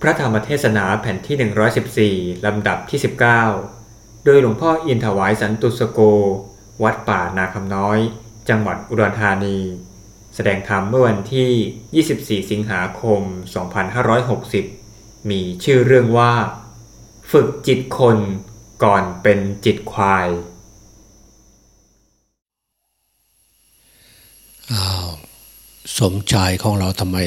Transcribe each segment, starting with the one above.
พระธรรมเทศนาแผ่นที่ 114 ลำดับที่ 19 โดยหลวงพ่ออินถวายสันตุสโก วัดป่านาคำน้อย จังหวัดอุดรธานี แสดงธรรมเมื่อวันที่ 24 สิงหาคม 2560 มีชื่อเรื่องว่า ฝึกจิตคนก่อนเป็นจิตควาย อ้าว สมชายของเราทำไม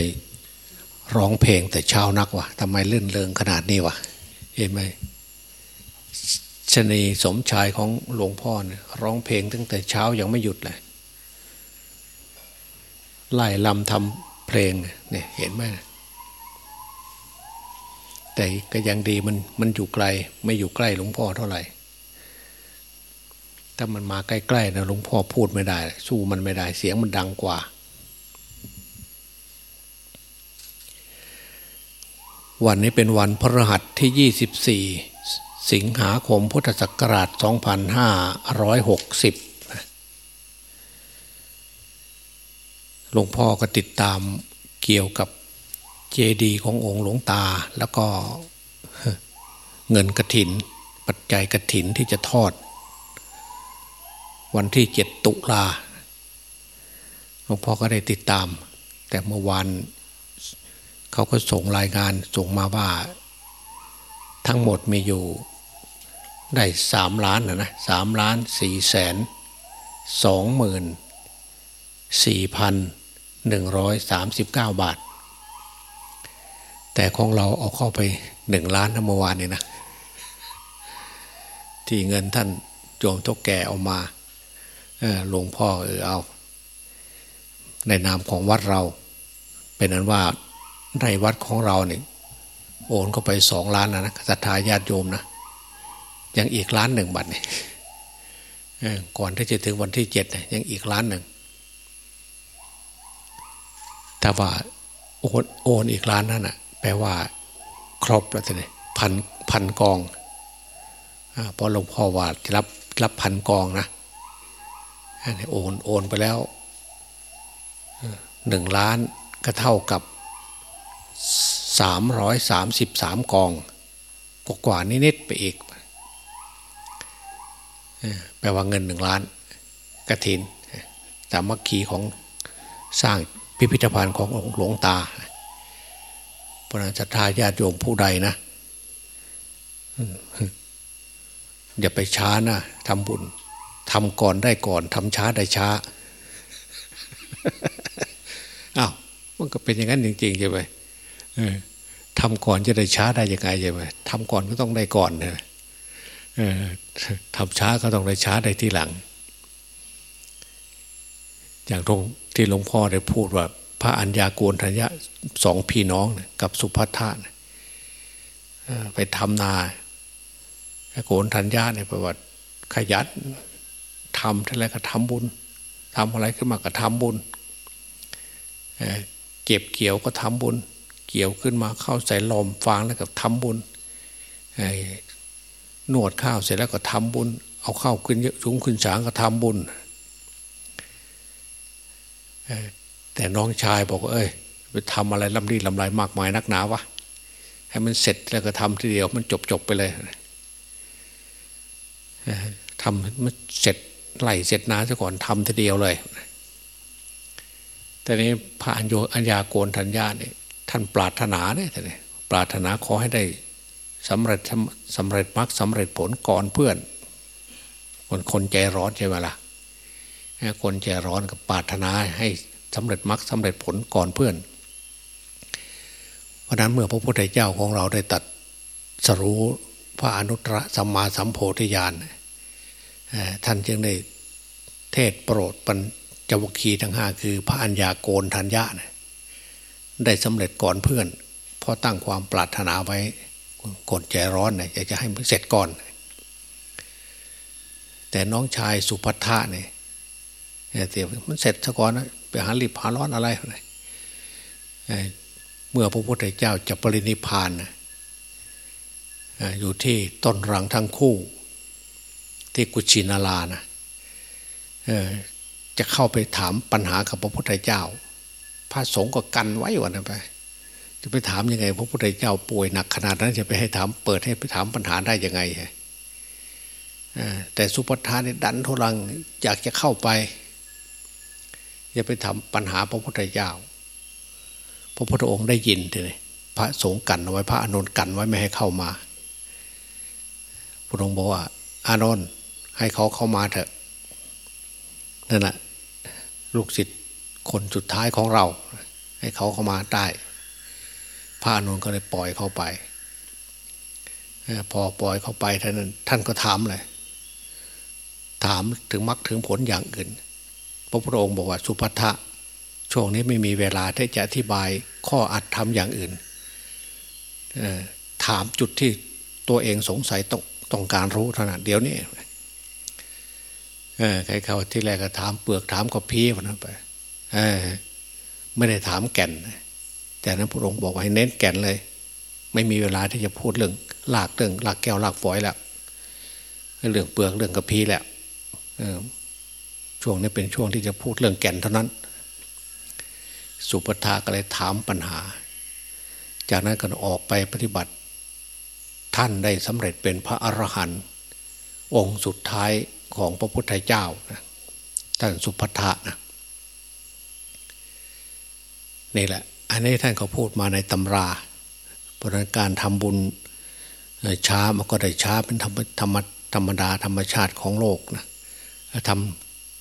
ร้องเพลงแต่เช้านักวะทำไมลื่นเริงขนาดนี้วะเห็นไหมชนีสมชายของหลวงพ่อเนี่ยร้องเพลงตั้งแต่เช้ายังไม่หยุดเลยไล่ลำทำเพลงเนี่ยเห็นไหมแต่ก็ยังดีมันมันอยู่ไกล ไม่อยู่ใกล้หลวงพ่อเท่าไหร่ ถ้ามันมาใกล้ๆนะหลวงพ่อพูดไม่ได้ สู้มันไม่ได้ เสียงมันดังกว่า วันนี้เป็นวันพฤหัสที่ 24 สิงหาคมพุทธศักราช 2560 หลวงพ่อก็ติดตามเกี่ยวกับเจดีย์ขององค์หลวงตาแล้วก็เงินกระถิน ปัจจัยกระถินที่จะทอด วันที่เจ็ดตุลาหลวงพ่อก็ได้ติดตาม แต่เมื่อวาน เขาก็ส่งรายงานส่งมาว่า ทั้งหมดมีอยู่ได้สามล้านนะนะสามล้านสี่แสนสองหมื่นสี่พันหนึ่งร้อยสามสิบเก้าบาท แต่ของเราเอาเข้าไปหนึ่งล้านนะเมื่อวานนี่นะ ที่เงินท่านโยมทกแก่เอามาหลวงพ่อเออเอา ในนามของวัดเรา เป็นนั้นว่า ในวัดของเราเนี่ยโอนเข้าไปสองล้านนะนะศรัทธาญาติโยมนะยังอีกล้านหนึ่งบัตรเนี่ยก่อนที่จะถึงวันที่เจ็ดยังอีกล้านหนึ่งถ้าว่าโอนโอนอีกล้านนั่นอะ แปลว่า ครบแล้วทีนี้พันพันกองเพราะหลวงพ่อว่าจะรับรับพันกองนะโอนโอนไปแล้วหนึ่งล้านก็เท่ากับ สามร้อยสามสิบสามกองกกว่านิดๆไปอีกแปลว่าเงินหนึ่งล้านกระถินสามัคคีของสร้างพิพิธภัณฑ์ของหลวงตาพระนัทาญาติโยมผู้ใดนะอย่าไปช้านะทำบุญทำก่อนได้ก่อนทำช้าได้ช้าอ้าวมันก็เป็นอย่างนั้นจริงๆใช่ไหม ทำก่อนจะได้ช้าได้ยังไงใช่ไหมทำก่อนก็ต้องได้ก่อนใช่ไหมทำช้าก็ต้องได้ช้าได้ที่หลัง อย่างตรงที่หลวงพ่อได้พูดว่า พระอัญญาโกณทัญญะสองพี่น้องกับสุภัทธาไปทำนาโกนทัญญาในประวัติขยันทำอะไรก็ทำบุญทำอะไรขึ้นมาก็ทำบุญเก็บเกี่ยวก็ทำบุญ เกี่ยวขึ้นมาเข้าใส่ลมฟางแล้วก็ทำบุญนวดข้าวเสร็จแล้วก็ทำบุญ เอาข้าวขึ้นเยอะสูงขึ้นสางก็ทำบุญแต่น้องชายบอกเอ้ยไปทำอะไรลำดีลำไรมากมายนักหนาวะให้มันเสร็จแล้วก็ทำทีเดียวมันจบจบไปเลยทำมันเสร็จไหลเสร็จนาซะก่อนทำทีเดียวเลย แต่นี้พระอัญโยอัญญาโกนทัญญาเนี่ย ท่านปรารถนาเนี่ยแต่เนี่ยปรารถนาขอให้ได้สำเร็จสำเร็จมรรคสำเร็จผลก่อนเพื่อน คนคนใจร้อนใช่ไหมล่ะคนใจร้อนกับปรารถนาให้สำเร็จมรรคสำเร็จผลก่อนเพื่อน เพราะนั้นเมื่อพระพุทธเจ้าของเราได้ตัดสรู้พระอนุตตรสัมมาสัมโพธิญาณท่านจึงได้เทศโปรดปัญจวคีทั้งห้าคือพระัญญาโกนทัญญาเนี่ย ได้สำเร็จก่อนเพื่อนเพราะตั้งความปรารถนาไว้กดใจร้อนเนี่ยอยากจะให้มันเสร็จก่อน แต่น้องชายสุภัทะเนี่ยเตียวมันเสร็จซะก่อนนะไปหารีบหาร้อนอะไรเมื่อพระพุทธเจ้าจะปรินิพานนะอยู่ที่ต้นรังทั้งคู่ ที่กุชินาลานะจะเข้าไปถามปัญหากับพระพุทธเจ้า พระสงฆ์ก็กันไว้วันนั้นไปจะไปถามยังไงพระพุทธเจ้าป่วยหนักขนาดนั้นจะไปให้ถามเปิดให้ไปถามปัญหาได้ยังไงแต่สุปทานเนี่ยดันทุลังอยากจะเข้าไปจะไปทำปัญหาพระพุทธเจ้า พระพุทธองค์ได้ยินเลยพระสงฆ์กันไว้พระอนุนกันไว้ไม่ให้เข้ามาพระองค์บอกว่า อานนท์ให้เขาเข้ามาเถอะนั่นแหละลูกศิษย์ คนสุดท้ายของเรา ให้เขาเข้ามาได้พระอนุนก็เลยปล่อยเข้าไปพอปล่อยเข้าไปท่านท่านก็ถามเลยถามถึงมรรคถึงผลอย่างอื่น พระพุทธองค์บอกว่าสุภัทะช่วงนี้ไม่มีเวลาที่จะอธิบายข้ออัดทำอย่างอื่น ถามจุดที่ตัวเองสงสัยต้องต้องการรู้เท่านั้นเดี๋ยวนี้ใครเขาที่แรกก็ถามเปลือกถามกบพีวันนั้นไป ไม่ได้ถามแก่น แต่นั้นพระองค์บอกว่าให้เน้นแก่นเลย ไม่มีเวลาที่จะพูดเรื่องหลากเรื่องหลากแก้วหลากฝอยแล้วเรื่องเปลือกเรื่องกระพีแล้วช่วงนี้เป็นช่วงที่จะพูดเรื่องแก่นเท่านั้น สุปทาก็เลยถามปัญหา จากนั้นก็ออกไปปฏิบัติ ท่านได้สำเร็จเป็นพระอรหันต์องค์สุดท้ายของพระพุทธเจ้านะท่านสุปทะนะ นี่แหละ อันนี้ท่านเขาพูดมาในตำราเพราะการทำบุญช้ามันก็ได้ช้าเป็นธรรมธรรมธรรมดาธรรมชาติของโลกนะท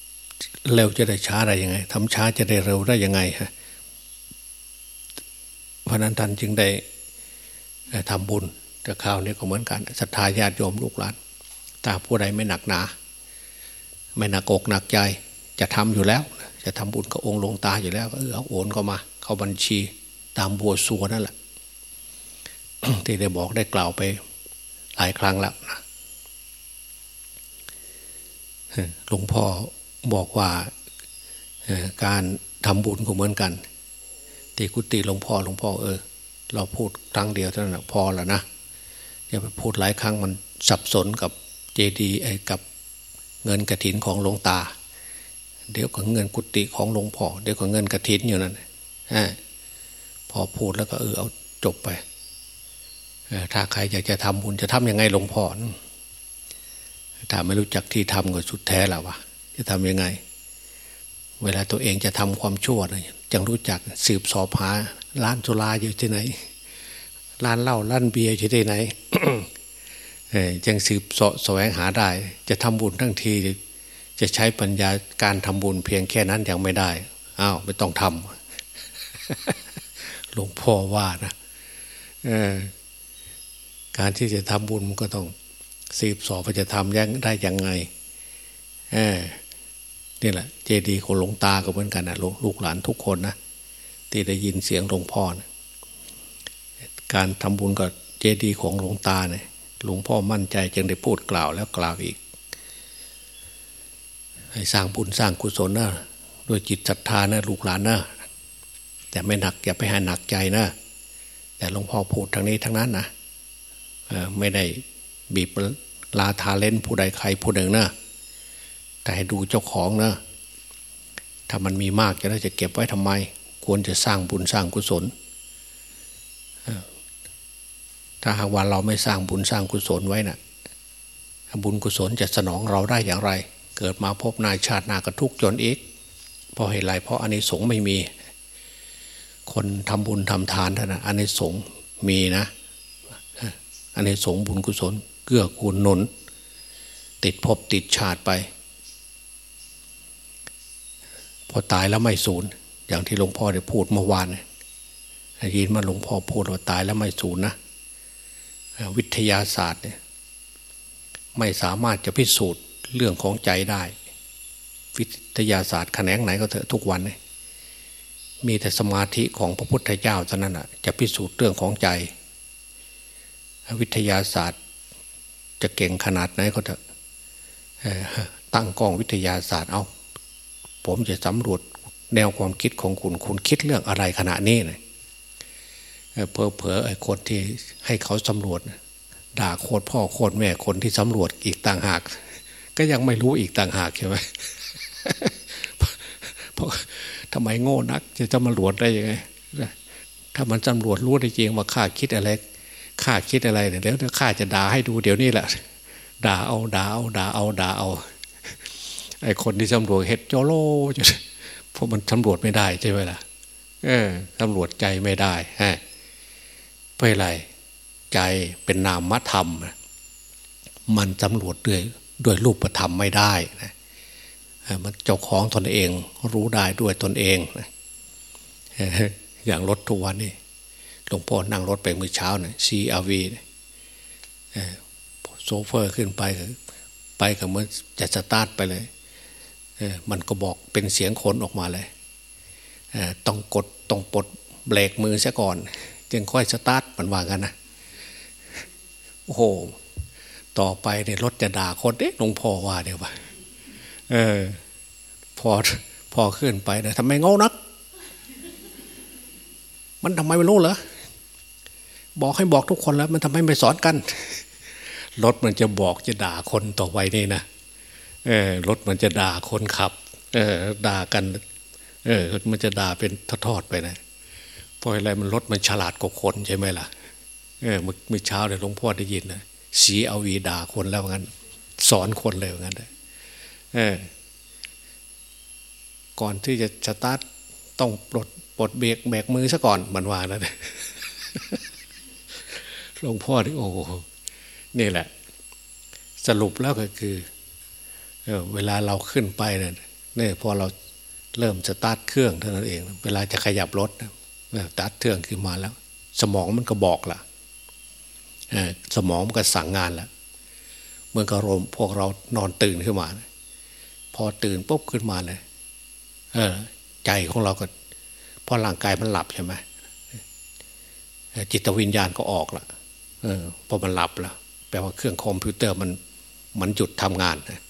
ำเร็วจะได้ช้าได้ยังไงทำช้าจะได้เร็วได้ยังไงฮะเพราะนั้นท่านจึงได้ทำบุญแต่คราวนี้ก็เหมือนกันศรัทธาญาติโยมลูกหลานถ้าผู้ใดไม่หนักหนา ไม่หนักอกหนักใจ จะทำอยู่แล้ว จะทำบุญกับองค์ลงตาอยู่แล้วก็เออโอนเข้ามา เข้าบัญชีตามบัวสัวนั่นแหละที่ได้บอกได้กล่าวไปหลายครั้งแล้วนะหลวงพ่อบอกว่าการทำบุญก็เหมือนกันตีกุฏิหลวงพ่อหลวงพ่อเออ เราพูดครั้งเดียวเท่านั้นพอแล้วนะอย่าไปพูดหลายครั้งมันสับสนกับเจดีไอ้กับเงินกระถินของหลวงตา เดี๋ยวกับเงินกุฏิของหลวงพ่อเดี๋ยวกับเงินกระถินอยู่นั่น พอพูดแล้วก็เออเอาจบไปถ้าใครอยากจะทำบุญจะทำยังไงหลวงพ่อถ้าไม่รู้จักที่ทำก็สุดแท้แล้ววะจะทำยังไง เวลาตัวเองจะทำความชั่วนะจังรู้จักสืบสอบหาร้านสุราอยู่ที่ไหน ร้านเหล้าร้านเบียร์อยู่ที่ไหนจังสืบสอบแสวงหาได้ จะทำบุญทั้งที จะใช้ปัญญาการทำบุญเพียงแค่นั้นยังไม่ได้อ้าวไม่ต้องทำ หลวงพ่อว่านะการที่จะทำบุญมันก็ต้องสืบสอบจะทำยังได้ยังไงนี่แหละ เจดีย์ของหลวงตาก็เหมือนกันนะลูกหลานทุกคนนะที่ได้ยินเสียงหลวงพ่อนะการทำบุญกับเจดีย์ของหลวงตาเนี่ยหลวงพ่อมั่นใจจึงได้พูดกล่าวแล้วกล่าวอีก ให้สร้างบุญสร้างกุศลนะด้วยจิตศรัทธานะลูกหลานนะ แต่ไม่หนักอย่าไปให้หนักใจนะ แต่หลวงพ่อพูดทางนี้ทั้งนั้นนะไม่ได้บีบลาทาเล่นผู้ใดใครผู้หนึ่งนะแต่ให้ดูเจ้าของนะถ้ามันมีมากจะได้จะเก็บไว้ทำไม ควรจะสร้างบุญสร้างกุศลถ้าหากว่าเราไม่สร้างบุญสร้างกุศลไว้นะ่ะบุญกุศลจะสนองเราได้อย่างไร เกิดมาพบนายชาตินากระทุกจนอีกเพราะเหตุไรเพราะอันนี้สงไม่มี คนทำบุญทำทานเท่านั้นอันนี้สงมีนะอันนี้สงบุญกุศล เกื้อกูลหนุน ติดภพติดชาติไป พอตายแล้วไม่สูญอย่างที่หลวงพ่อได้พูดเมื่อวานยินมาหลวงพ่อพูดว่าตายแล้วไม่สูญนะวิทยาศาสตร์เนี่ยไม่สามารถจะพิสูจน์เรื่องของใจได้ วิทยาศาสตร์แขนงไหนก็เถอะทุกวันเนี่ย มีแต่สมาธิของพระพุทธเจ้าเท่านั้นอะจะพิสูจน์เรื่องของใจ วิทยาศาสตร์ จะเก่งขนาดไหนก็จะตั้งกล้องวิทยาศาสตร์เอา ผมจะสำรวจแนวความคิดของคุณ คุณคิดเรื่องอะไรขณะนี้เนะเพอเพอไอ้คนที่ให้เขาสำรวจ ด่าโคตรพ่อโคตรแม่คนที่สำรวจอีกต่างหาก ก็ยังไม่รู้อีกต่างหากใช่ไหมเพราะ ทำไมโง่นัก จะจะมาหลวดได้ยังไงถ้ามันตำรวจรู้จริงว่าข้าคิดอะไรข้าคิดอะไรเนี่ยแล้วข้าจะด่าให้ดูเดี๋ยวนี้แหละด่าเอาด่าเอาด่าเอาด่าเอาไอ้คนที่ตำรวจเฮ็ดโจโลเพราะมันตำรวจไม่ได้ใช่ไหมล่ะเออตำรวจใจไม่ได้ฮะเพราะอะไรใจเป็นนามธรรม มันตำรวจด้วยด้วยรูปธรรมไม่ได้นะ มันเจ้าของตนเองรู้ได้ด้วยตนเองอย่างรถทุกวันนี่หลวงพ่อนั่งรถไปเมื่อเช้าเนี่ย CRV โซเฟอร์ขึ้นไป ไปกับมื่อจะสตาร์ทไปเลยมันก็บอกเป็นเสียงคนออกมาเลยต้องกดต้องปลดเบรกมือซะก่อน จึงค่อยสตาร์ทมันว่ากันนะโอ้โห ต่อไปเนี่ยรถจะด่าคนเอ๊ะหลวงพ่อว่าเดี๋ยวว่า เออ พอพอขึ้นไปนะทำไมงงนัก มันทำไมไม่รู้เหรอบอกให้บอกทุกคนแล้ว มันทำไมไม่สอนกันรถมันจะบอกจะด่าคนต่อไปนี่นะเออรถมันจะด่าคนขับ เออ ด่ากัน เออ มันจะด่าเป็นทอดๆไปนะเพราะอะไรมันรถมันฉลาดกว่าคนใช่ไหมล่ะ เออเมื่อเช้าเนี่ยหลวงพ่อได้ยินนะสีเอาวีด่าคนแล้วงั้น สอนคนเลยงั้นเลย ก่อนที่จะสตาร์ทต้องปลดปลดเบรกแบกมือซะก่อนมันว่านะหลวงพ่อที่โอ้นี่แหละ สรุปแล้วก็คือเวลาเราขึ้นไปเนี่ยเนี่ยพอเราเริ่มสตาร์ทเครื่องเท่านั้นเอง เวลาจะขยับรถสตาร์ทเครื่องขึ้นมาแล้ว สมองมันก็บอกล่ะสมองมันก็สั่งงานแล้วเมื่อกระรมพวกเรานอนตื่นขึ้นมา พอตื่นปุ๊บขึ้นมาเลย เออ ใจของเราก็พอร่างกายมันหลับใช่ไหมจิตวิญญาณก็ออกละเออพอมันหลับแล้วแปลว่าเครื่องคอมพิวเตอร์มันมันหยุดทำงานนะ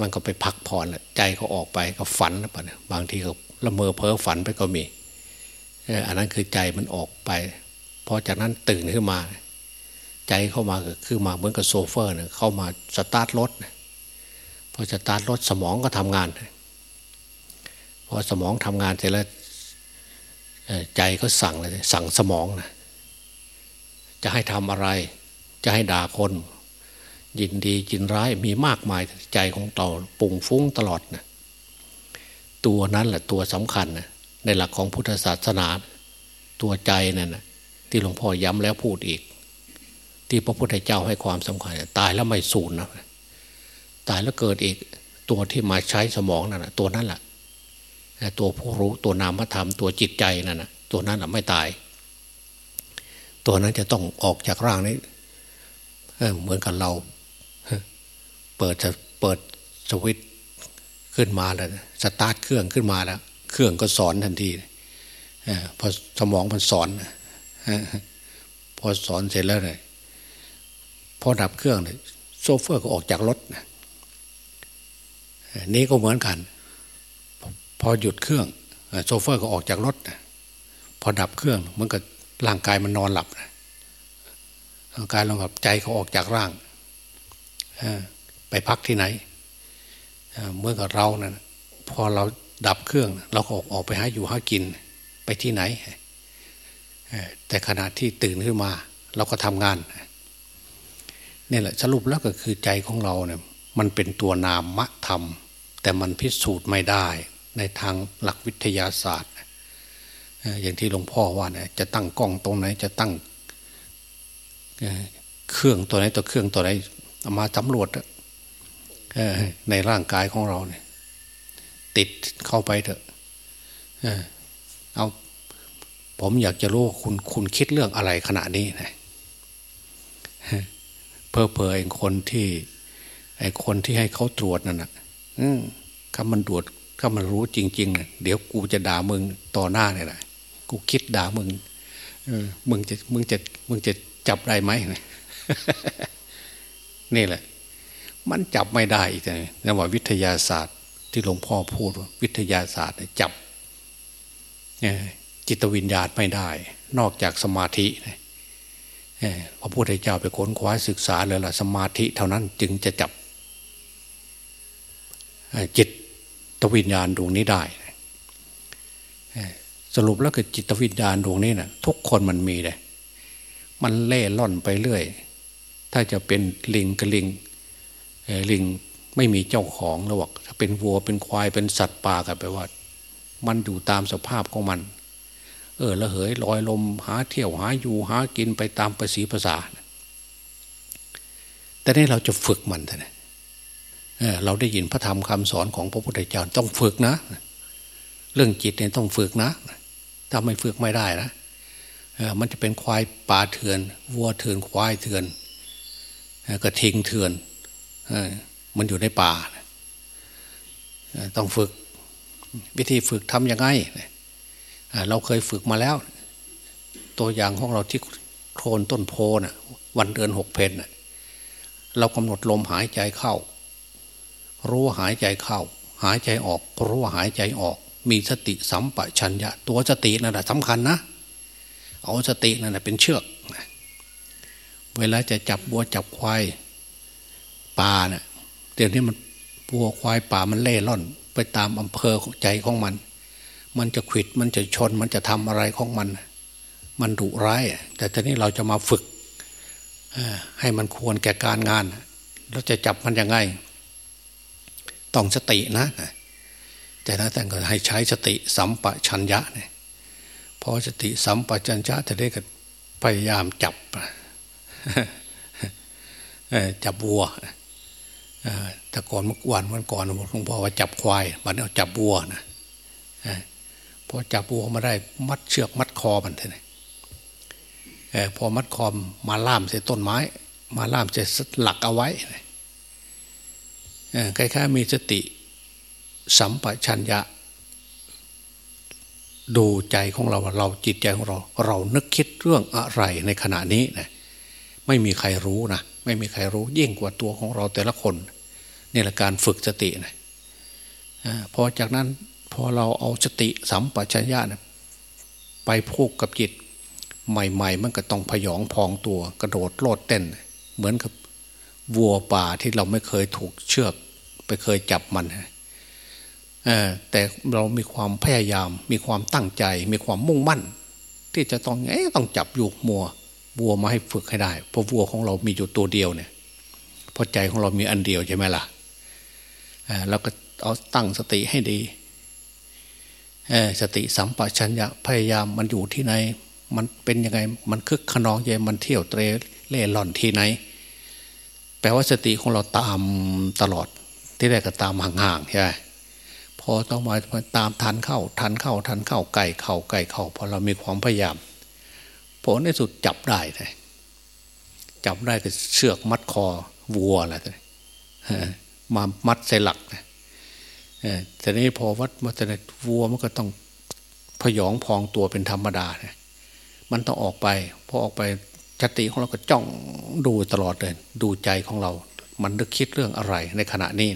มันก็ไปพักผ่อนแหละใจก็ออกไปก็ฝันไปะบางทีก็ละเมอเพ้อฝันไปก็มีอันนั้นคือใจมันออกไปพอจากนั้นตื่นขึ้นมา ใจเข้ามาคือมาเหมือนกับโชเฟอร์เนี่ยเข้ามาสตาร์ทรถ พอสตาร์ทรถสมองก็ทำงาน พอสมองทำงานเสร็จแล้วใจก็สั่งเลยสั่งสมองนะจะให้ทำอะไร จะให้ด่าคน ยินดียินร้ายมีมากมายใจของเราปรุงฟุ้งตลอดนะตัวนั้นแหละตัวสำคัญนะในหลักของพุทธศาสนา ตัวใจนั่นนะที่หลวงพ่อย้ำแล้วพูดอีก ที่พระพุทธเจ้าให้ความสำคัญ ตายแล้วไม่สูญนะ ตายแล้วเกิดอีกตัวที่มาใช้สมองนั่นนะตัวนั้นแหละตัวผู้รู้ตัวนามธรรมตัวจิตใจนั่นนะตัวนั้นแหะไม่ตาย ตัวนั้นจะต้องออกจากร่างนี้เหมือนกับเรา เปิดจะเปิดสวิตขึ้นมาแล้วสตาร์ทเครื่องขึ้นมาแล้ว เครื่องก็สอนทันทีพอสมองมันสอนพอสอนเสร็จแล้วเลยพอดับเครื่องเลยโชเฟอร์ก็ออกจากรถนี่ นี้ก็เหมือนกัน พอหยุดเครื่องโชเฟอร์ก็ออกจากรถพอดับเครื่องมันก็ร่างกายมันนอนหลับร่างกายลงกับใจเขาออกจากร่างไปพักที่ไหนเมื่อกับเรานะ่ะพอเราดับเครื่อง เราก็ออกไปหาอยู่หากินไปที่ไหน แต่ขณะที่ตื่นขึ้นมา เราก็ทำงานนี่แหละสรุปแล้วก็คือใจของเราเนี่ยมันเป็นตัวนามธรรม แต่มันพิสูจน์ไม่ได้ในทางหลักวิทยาศาสตร์ อย่างที่หลวงพ่อว่าเนี่ยจะตั้งกล้องตรงไหนจะตั้งเครื่องตัวไหนตัวเครื่องตัวไหนเอามาสำรวจในร่างกายของเราเนี่ยติดเข้าไปเถอะเอาผมอยากจะรู้คุณคุณคิดเรื่องอะไรขณะนี้นะเพอเพอไอ้คนที่ไอคนที่ให้เขาตรวจนั่นนะ ถ้ามันตรวจถ้ามันรู้จริงๆเนี่ยเดี๋ยวกูจะด่ามึงต่อหน้าเนี่ยแหละกูคิดด่ามึงมึงจะมึงจะมึงจะจับได้ไหมนี่แหละ มันจับไม่ได้อีกเลยนะว่าวิทยาศาสตร์ที่หลวงพ่อพูดวิทยาศาสตร์จับจิตวิญญาณไม่ได้ นอกจากสมาธิพระพุทธเจ้าไปค้นคว้าศึกษาเลยล่ะสมาธิเท่านั้นจึงจะจับ จิตวิญญาณดวงนี้ได้ สรุปแล้วคือจิตวิญญาณดวงนี้นะ่ะทุกคนมันมีเลยมันเล่ล่อนไปเรื่อย ถ้าจะเป็นลิงกับลิงลิงไม่มีเจ้าของแล้วบอกถ้าเป็นวัวเป็นควายเป็นสัตว์ป่ากันไปว่า มันอยู่ตามสภาพของมัน เออละเหยลอยลมหาเที่ยวหาอยู่หากินไปตามภาษีภาษาแต่นี่เราจะฝึกมันท่าน เราได้ยินพระธรรมคำสอนของพระพุทธเจ้าต้องฝึกนะ เรื่องจิตเนี่ยต้องฝึกนะ ถ้าไม่ฝึกไม่ได้นะมันจะเป็นควายป่าเถื่อนวัวเถื่อนควายเถื่อนกระทิงเถื่อนมันอยู่ในป่า ต้องฝึกวิธีฝึกทำยังไงเราเคยฝึกมาแล้ว ตัวอย่างของเราที่โคลนต้นโพนะวันเดือนหกเพนเรากำหนดลมหายใจเข้า รู้ว่าหายใจเข้า หายใจออก รู้ว่าหายใจออก มีสติสัมปชัญญะ ตัวสตินั่นแหละสำคัญนะ เอาสตินั่นแหละเป็นเชือกเวลาจะจับบัวจับควายป่าเนะ่ยเดี๋ยวนี้มันวัวควายป่ามันเล่ร่อน ไปตามอำเภอใจของมัน มันจะขิดมันจะชน มันจะทำอะไรของมัน มันดุร้าย แต่ตอนนี้เราจะมาฝึกให้มันควรแก่การงาน เราจะจับมันยังไง ต้องสตินะแต่นั้นแต่ก็ให้ใช้สติสัมปชัญญะเนี่ยพอสติสัมปชัญญะจะได้ก็พยายามจับจับวัวแต่ก่อนเมื่อวันวันก่อนหลวงพ่อว่าจับควายวันนี้จับวัวนะพอจับวัวมาได้มัดเชือกมัดคอมันเลยพอมัดคอมมาล่ามใส่ต้นไม้ มาล่ามใส่หลักเอาไว้ คล้ายๆมีสติสัมปชัญญะ ดูใจของเราเราจิตใจของเรา เรานึกคิดเรื่องอะไรในขณะนี้นะไม่มีใครรู้นะไม่มีใครรู้ยิ่งกว่าตัวของเราแต่ละคนนี่แหละการฝึกสตินะพอจากนั้นพอเราเอาสติสัมปชัญญะนะไปพูกกับจิต ใหม่ ๆ มันก็ต้องพยองพองตัวกระโดดโลดเต้น เหมือนกับ วัวป่าที่เราไม่เคยถูกเชือกไปเคยจับมันแต่เรามีความพยายาม มีความตั้งใจ มีความมุ่งมั่น ที่จะต้องเอ๊ต้องจับอยู่มัววัวมาให้ฝึกให้ได้เพราะวัวของเรามีอยู่ตัวเดียวเนี่ยเพราะใจของเรามีอันเดียวใช่ไหมล่ะเราก็เอาตั้งสติให้ดีสติสัมปชัญญะพยายามมันอยู่ที่ไหน มันเป็นยังไงมันคึกขนองยังมันเที่ยวเตรเล่หล่อนที่ไหน แปลว่าสติของเราตามตลอด ที่แรกก็ตามห่างๆใช่ไหมพอต้องมาตามทันเข้า ทันเข้าทันเข้าไก่เข้าไก่เข้าพอเรามีความพยายามผลในสุดจับได้เลยจับได้ก็เชือกมัดคอวัวอะไรเลยมามัดใส่หลักนะแต่นี้พอวัดมาแต่วัวมันก็ต้องพยองพองตัวเป็นธรรมดานะมันต้องออกไปพอออกไป จติของเราก็จ้องดูตลอดเลย ดูใจของเรา มันนึกคิดเรื่องอะไรในขณะนี้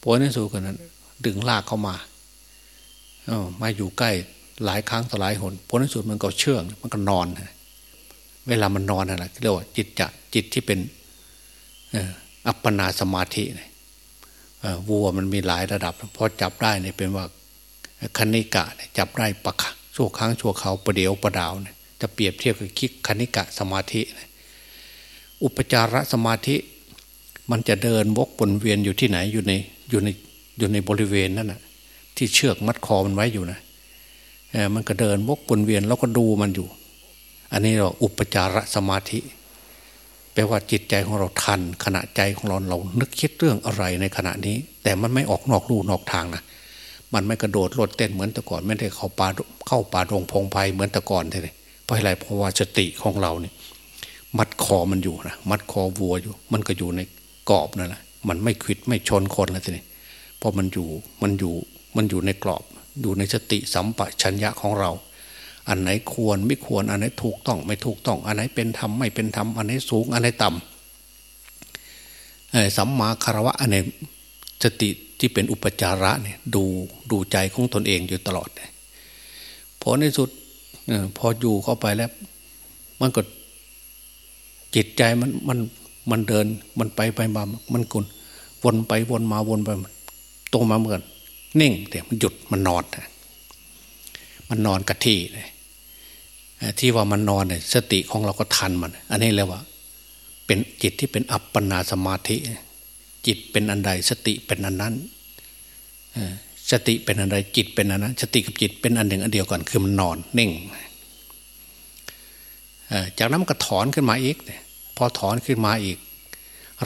พอในสุดกันนั้น ดึงลากเข้ามาอมาอยู่ใกล้หลายครั้งต่อหลายหนผลที่สุดมันก็เชื่อง มันก็นอน เวลามันนอนอะไรเรียกว่าจิตจะจิตที่เป็นอัปปนาสมาธิวัวมันมีหลายระดับพอจับได้เนี่ยเป็นว่าคณิกะจับได้ปะชั่วครั้งชั่วเขาประเดียวประดาวเนี่ย จะเปรียบเทียบกับคิกคณิกะสมาธิ อุปจารสมาธิมันจะเดินวกวนเวียนอยู่ที่ไหนอยู่ในอยู่ในอยู่ในบริเวณนั่นนะที่เชือกมัดคอมันไว้อยู่นะมันก็เดินวกวนเวียนแล้วก็ดูมันอยู่ อันนี้เราอุปจารสมาธิ แปลว่าจิตใจของเราทัน ขณะใจของเราเรานึกคิดเรื่องอะไรในขณะนี้ แต่มันไม่ออกนอกลู่นอกทางนะมันไม่กระโดดโลดเต้นเหมือนแต่ก่อน ไม่ได้เข้าป่าเข้าป่าดงพงไพ่เหมือนแต่ก่อนเลย เพราะอะไรเพราะว่าสติของเราเนี่ย มัดคอมันอยู่นะมัดคอวัวอยู่ มันก็อยู่ในกรอบนั่นแหละมันไม่ขิดไม่ชนคนแล้วทีนี้เพราะมันอยู่มันอยู่มันอยู่ในกรอบ อยู่ในสติสัมปชัญญะของเรา อันไหนควรไม่ควร อันไหนถูกต้องไม่ถูกต้อง อันไหนเป็นธรรมไม่เป็นธรรมอันไหนสูง อันไหนต่ำสัมมาคารวะอันไหนสติที่เป็นอุปจาระเนี่ยดูดูใจของตนเองอยู่ตลอดพอในสุด พออยู่เข้าไปแล้ว มันก็จิตใจมันมันมันเดินมันไปไปมา มันกุนวนไปวนมาวนไปตรงมาเหมือนนิ่งแต่มันหยุดมันนอนมันนอนกะที่ที่ว่ามันนอนเนี่ยสติของเราก็ทันมัน อันนี้เลยว่า เป็นจิตที่เป็นอัปปนาสมาธิ จิตเป็นอันใดสติเป็นอันนั้น สติเป็นอันใดจิตเป็นอันนั้นสติกับจิตเป็นอันหนึ่งอันเดียวกันคือมันนอนนิ่งจากนั้นมันก็ถอนขึ้นมาอีกพอถอนขึ้นมาอีก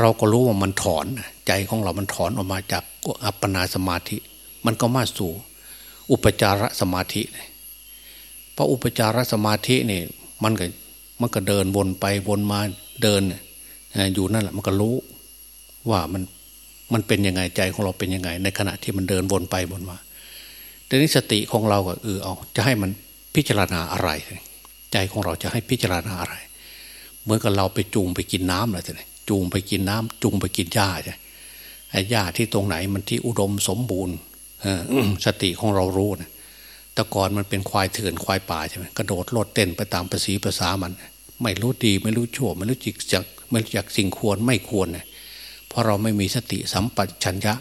เราก็รู้ว่ามันถอนใจของเรามันถอนออกมาจากอัปปนาสมาธิ มันก็มาสู่ อุปจารสมาธิเพราะอุปจารสมาธินี่มันก็มันก็เดินวนไปวนมาเดินอยู่นั่นแหละมันก็รู้ว่ามัน มันเป็นยังไงใจของเราเป็นยังไง ในขณะที่มันเดินวนไปวนมาแต่นี้สติของเราก็เออเอาจะให้มันพิจารณาอะไร ใจของเราจะให้พิจารณาอะไร เหมือนกับเราไปจูงไปกินน้ำอะไรทีนี้จูงไปกินน้ำจูงไปกินหญ้าใช่ไอ้หญ้าที่ตรงไหนมันที่อุดมสมบูรณ์สติของเรารู้นะแต่ก่อนมันเป็นควายเถื่อนควายป่าใช่ไหมกระโดดโลดเต้นไปตามภาษีภาษามัน ไม่รู้ดีไม่รู้ชั่ว ไม่รู้จิกจักไม่รู้จักสิ่งควรไม่ควรเนะ เพราะเราไม่มีสติสัมปชัญญะ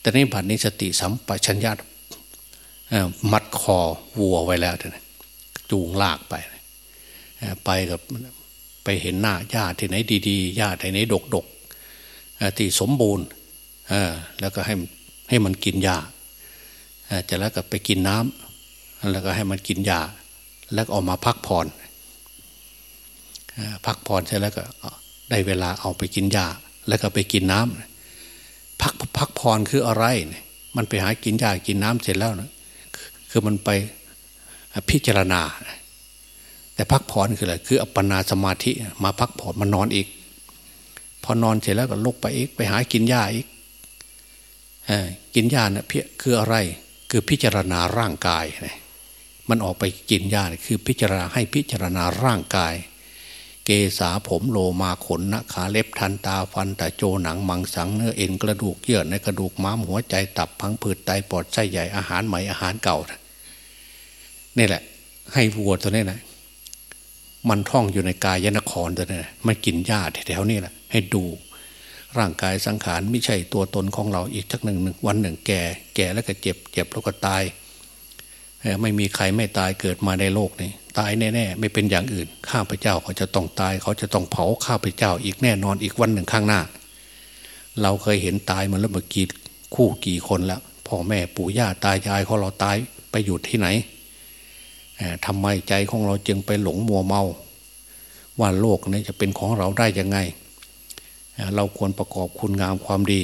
แต่ในบัดนี้สติสัมปชัญญะมัดคอวัวไว้แล้วนะจูงลากไป ไปกับไปเห็นหน้าหญ้าที่ไหนดีๆหญ้าที่ไหนดกๆที่สมบูรณ์แล้วก็ให้ให้มันกินหญ้าจะแล้วก็ไปกินน้ำแล้วก็ให้มันกินหญ้าแล้วก็ออกมาพักผ่อนพักผ่อนเสร็จแล้วก็ได้เวลาเอาไปกินหญ้า แล้วก็ไปกินน้ำพักพักผ่อนคืออะไร มันไปหากินหญ้ากินน้ำเสร็จแล้วนะคือมันไปพิจารณา แต่พักผ่อนคืออะไรคือ อัปปนาสมาธิมาพักผ่อนมานอนอีก พอนอนเสร็จแล้วก็ลุกไปอีก ไปหากินหญ้าอีกกินหญ้าเนะเพียคืออะไร คือพิจารณาร่างกายมันออกไปกินหญ้าคือพิจารณาให้พิจารณาร่างกาย เกษาผมโลมาขนนะขาเล็บทันตาฟันตะโจหนังมังสังเนื้อเอ็นกระดูกเยื่อในกระดูกม้ามหัวใจตับพังผืดไตปอดไส้ใหญ่อาหารใหม่อาหารเก่านี่แหละ ให้วัวตัวนี้นะมันท่องอยู่ในกายยนครตัวนี้นะมันกินหญ้าแถวนี้แหละ ให้ดู ร่างกายสังขารไม่ใช่ตัวตนของเราอีกทักหนึ่งหนึ่งวันหนึ่งแก่ แก่แล้วก็เจ็บ เจ็บแล้วก็ตายไม่มีใครไม่ตายเกิดมาในโลกนี้ ตายแน่ๆไม่เป็นอย่างอื่น ข้าพเจ้าเขาจะต้องตาย เขาจะต้องเผาข้าพเจ้าอีกแน่นอนอีกวันหนึ่งข้างหน้า เราเคยเห็นตายมาแล้วเมื่อกี้คู่กี่คนแล้วพ่อแม่ปู่ย่าตายายของเราตายไปอยู่ที่ไหนทำไมใจของเราจึงไปหลงมัวเมา ว่าโลกนี้จะเป็นของเราได้ยังไง เราควรประกอบคุณงามความดี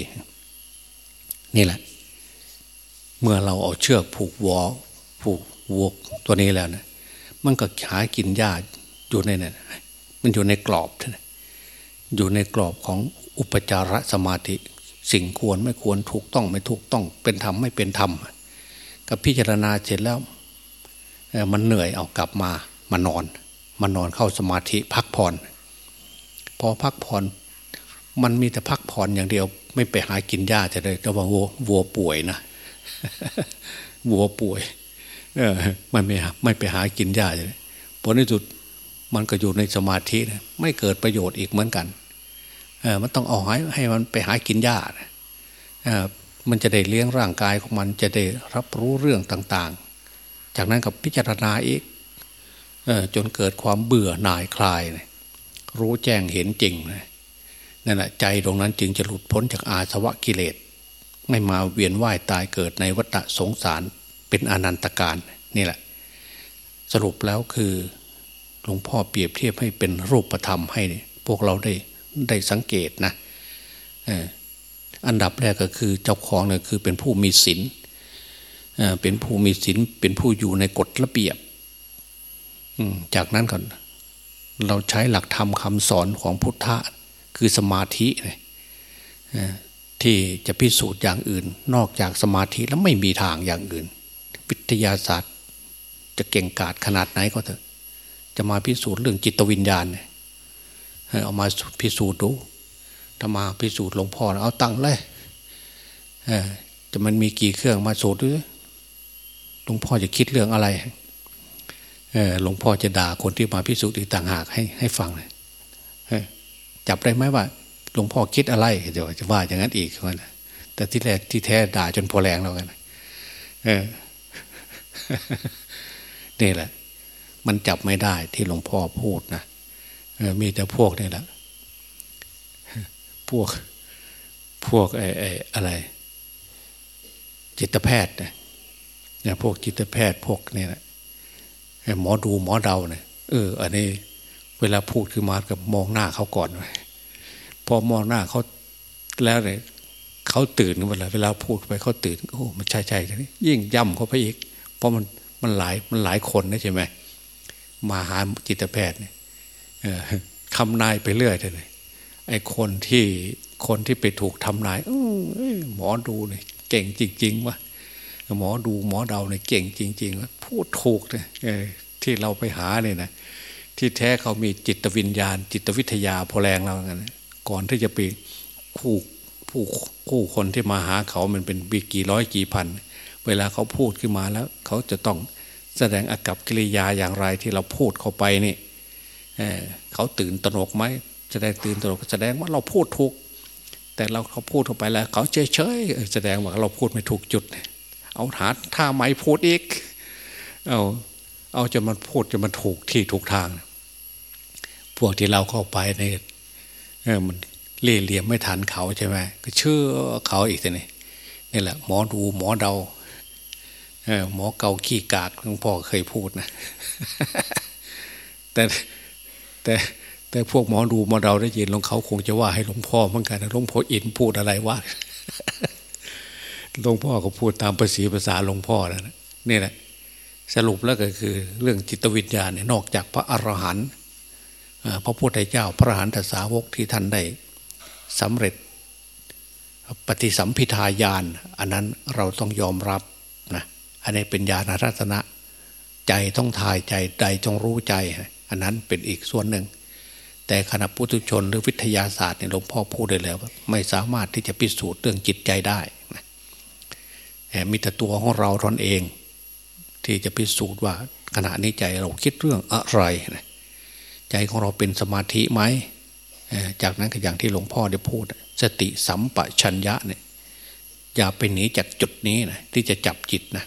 นี่แหละ เมื่อเราเอาเชือกผูกวอผูกวัวตัวนี้แล้วนะ มันก็หากินหญ้าอยู่ในนั้นมันอยู่ในกรอบ อยู่ในกรอบของอุปจารสมาธิ สิ่งควรไม่ควรถูกต้องไม่ถูกต้องเป็นธรรมไม่เป็นธรรมกับพิจารณาเสร็จแล้ว มันเหนื่อยเอากลับมามานอนมานอนเข้าสมาธิพักผ่อนพอพักผ่อนมันมีแต่พักผ่อนอย่างเดียว ไม่ไปหากินหญ้าจะเลยก็ว่าวัววัวป่วยนะวัวป่วย เออมันไม่ไม่ไปหากินหญ้าเลยผลในสุดมันก็อยู่ในสมาธินะไม่เกิดประโยชน์อีกเหมือนกันเออมันต้องเอาให้ให้มันไปหากินหญ้าเออมันจะได้เลี้ยงร่างกายของมันจะได้รับรู้เรื่องต่าง ๆ จากนั้นกับพิจารณาอีกออจนเกิดความเบื่อหน่ายคลายนะรู้แจ้งเห็นจริงนะนั่นแหะใจตรงนั้นจึงจะหลุดพ้นจากอาสวะกิเลส ไม่มาเวียนว่ายตายเกิดในวัฏสงสาร เป็นอนันตการนี่แหละ สรุปแล้วคือหลวงพ่อเปรียบเทียบให้เป็นรูปธรรมให้พวกเราได้ได้สังเกตนะอันดับแรกก็คือเจ้าของเนี่ยคือเป็นผู้มีศีลเป็นผู้มีศีลเป็นผู้อยู่ในกฎระเบียบจากนั้นก่อนเราใช้หลักธรรมคำสอนของพุทธะคือสมาธิที่จะพิสูจน์อย่างอื่น นอกจากสมาธิแล้วไม่มีทางอย่างอื่น วิทยาศาสตร์ จะเก่งกาจขนาดไหนก็เถอะ จะมาพิสูจน์เรื่องจิตวิญญาณเนี่ยเอามาพิสูจน์ดูถ้ามาพิสูจน์หลวงพ่อเอาตังค์เลยจะมันมีกี่เครื่องมาสูตรด้วยหลวงพ่อจะคิดเรื่องอะไรหลวงพ่อจะด่าคนที่มาพิสูจน์อีกต่างหากให้ให้ฟังเลยจับได้ไหมว่าหลวงพ่อคิดอะไรเดี๋ยวจะว่าอย่างนั้นอีกคนแต่ที่แรกที่แท้ด่าจนพอแรงแล้วกันเออ นี่แหละ มันจับไม่ได้ที่หลวงพ่อพูดนะมีแต่พวกนี่แหละ พวกพวกไอ้ไอ้อะไร จิตแพทย์เนี่ยพวกจิตแพทย์พวกนี่แหละหมอดูหมอเดาเนี่ยเออ อันนี้ เวลาพูดคือมากับมองหน้าเขาก่อนพอมองหน้าเขาแล้วเนี่ยเขาตื่นเลาเวลาพูดไปเขาตื่นโอ้มันใช่ใช่ยิ่งย่ำเขาไปอีก เพราะมันมันหลายมันหลายคนนะใช่ไหมมาหาจิตแพทย์เนี่ยคำนายไปเรื่อยเลยไอ้คนที่คนที่ไปถูกทำนายหมอดูเนี่ยเก่งจริงๆวะหมอดูหมอเดาเนี่ยเก่งจริงๆวะพูดถูกเลยที่เราไปหาเนี่ยนะที่แท้เขามีจิตวิญญาณ จิตวิทยาพอแรงเราเงี้ยก่อนที่จะไปคู่ผู้คู่คนที่มาหาเขามันเป็นปีกี่ร้อยกี่พัน เวลาเขาพูดขึ้นมาแล้ว เขาจะต้องแสดงอากับกิริยาอย่างไรที่เราพูดเข้าไปนี่เเขาตื่นตระหนกไหมแสดงตื่นตระหนกแสดงว่าเราพูดถูก แต่เราเขาพูดเข้าไปแล้ว เขาเฉยเฉยแสดงว่าเราพูดไม่ถูกจุด เอาหาท่าไม้พูดอีก เอาเอาจะมันพูดจะมันถูกที่ถูกทาง พวกที่เราเข้าไปในเออมันเลี่ยเหลี่ยมไม่ทันเขาใช่ไหมก็เชื่อเขาอีกทีนี่นี่แหละหมอดูหมอเดา หมอเกาขี้กากหลวงพ่อเคยพูดนะ แต่แต่แต่พวกหมอดูหมอเดาได้ยินหลวงเขาคงจะว่าให้หลวงพ่อเหมือนกันหลวงพ่ออินพูดอะไรวะหลวงพ่อก็พูดตามภาษีภาษาหลวงพ่อนะนี่แหละสรุปแล้วก็คือ เรื่องจิตวิญญาณเนี่ยนอกจากพระอรหันต์พระพุทธเจ้าพระอรหันตสาวกที่ท่านได้สำเร็จปฏิสัมพิทายาน อันนั้นเราต้องยอมรับ อันนี้เป็นญาณรัตนะ ใจต้องทายใจใจต้องรู้ใจ อันนั้นเป็นอีกส่วนหนึ่ง แต่คณะพุทธชนหรือวิทยาศาสตร์เนี่ยหลวงพ่อพูดได้แล้วไม่สามารถที่จะพิสูจน์เรื่องจิตใจได้นะมีแต่ตัวของเราตนเอง ที่จะพิสูจน์ว่าขณะนี้ใจเราคิดเรื่องอะไรใจของเราเป็นสมาธิไหมจากนั้นก็อย่างที่หลวงพ่อได้พูด สติสัมปชัญญะเนี่ยอย่าไปหนีจากจุดนี้นะที่จะจับจิตนะ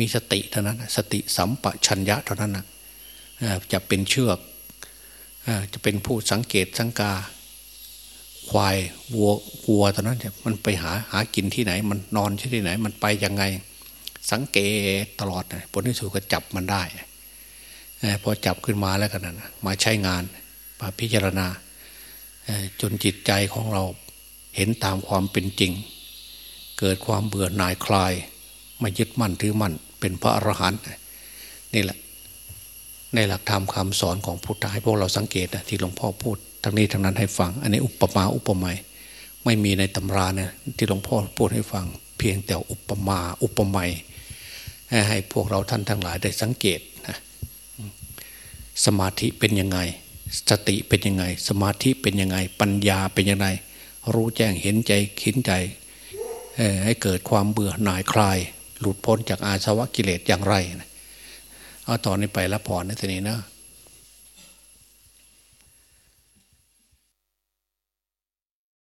มีสติเท่านั้น สติสัมปชัญญะเท่านั้นนะจะเป็นเชือกจะเป็นผู้สังเกตสังกา ควายวัววัวตอนนั้นมันไปหาหากินที่ไหน มันนอนที่ไหน มันไปยังไง สังเกตตลอดนะผลที่สุดก็จับมันได้พอจับขึ้นมาแล้วกันนะมาใช้งานมาพิจารณาจนจิตใจของเราเห็นตามความเป็นจริง เกิดความเบื่อหน่ายคลาย ไม่ยึดมั่นถือมั่น เป็นพระอรหันต์นี่แหละ ในหลักธรรมคำสอนของพุทธให้พวกเราสังเกตนะที่หลวงพ่อพูดทั้งนี้ทั้งนั้นให้ฟัง อันนี้อุปมาอุปไมยไม่มีในตำราเนี่ยที่หลวงพ่อพูดให้ฟัง เพียงแต่อุปมาอุปไมยให้พวกเราท่านทั้งหลายได้สังเกตนะสมาธิเป็นยังไง สติเป็นยังไง สมาธิเป็นยังไง ปัญญาเป็นยังไง รู้แจ้งเห็นใจขินใจให้เกิดความเบื่อหน่ายคลาย หลุดพ้นจากอาสวะกิเลสอย่างไรนะเอาตอนนี้ไปละพรในทีนี้นะ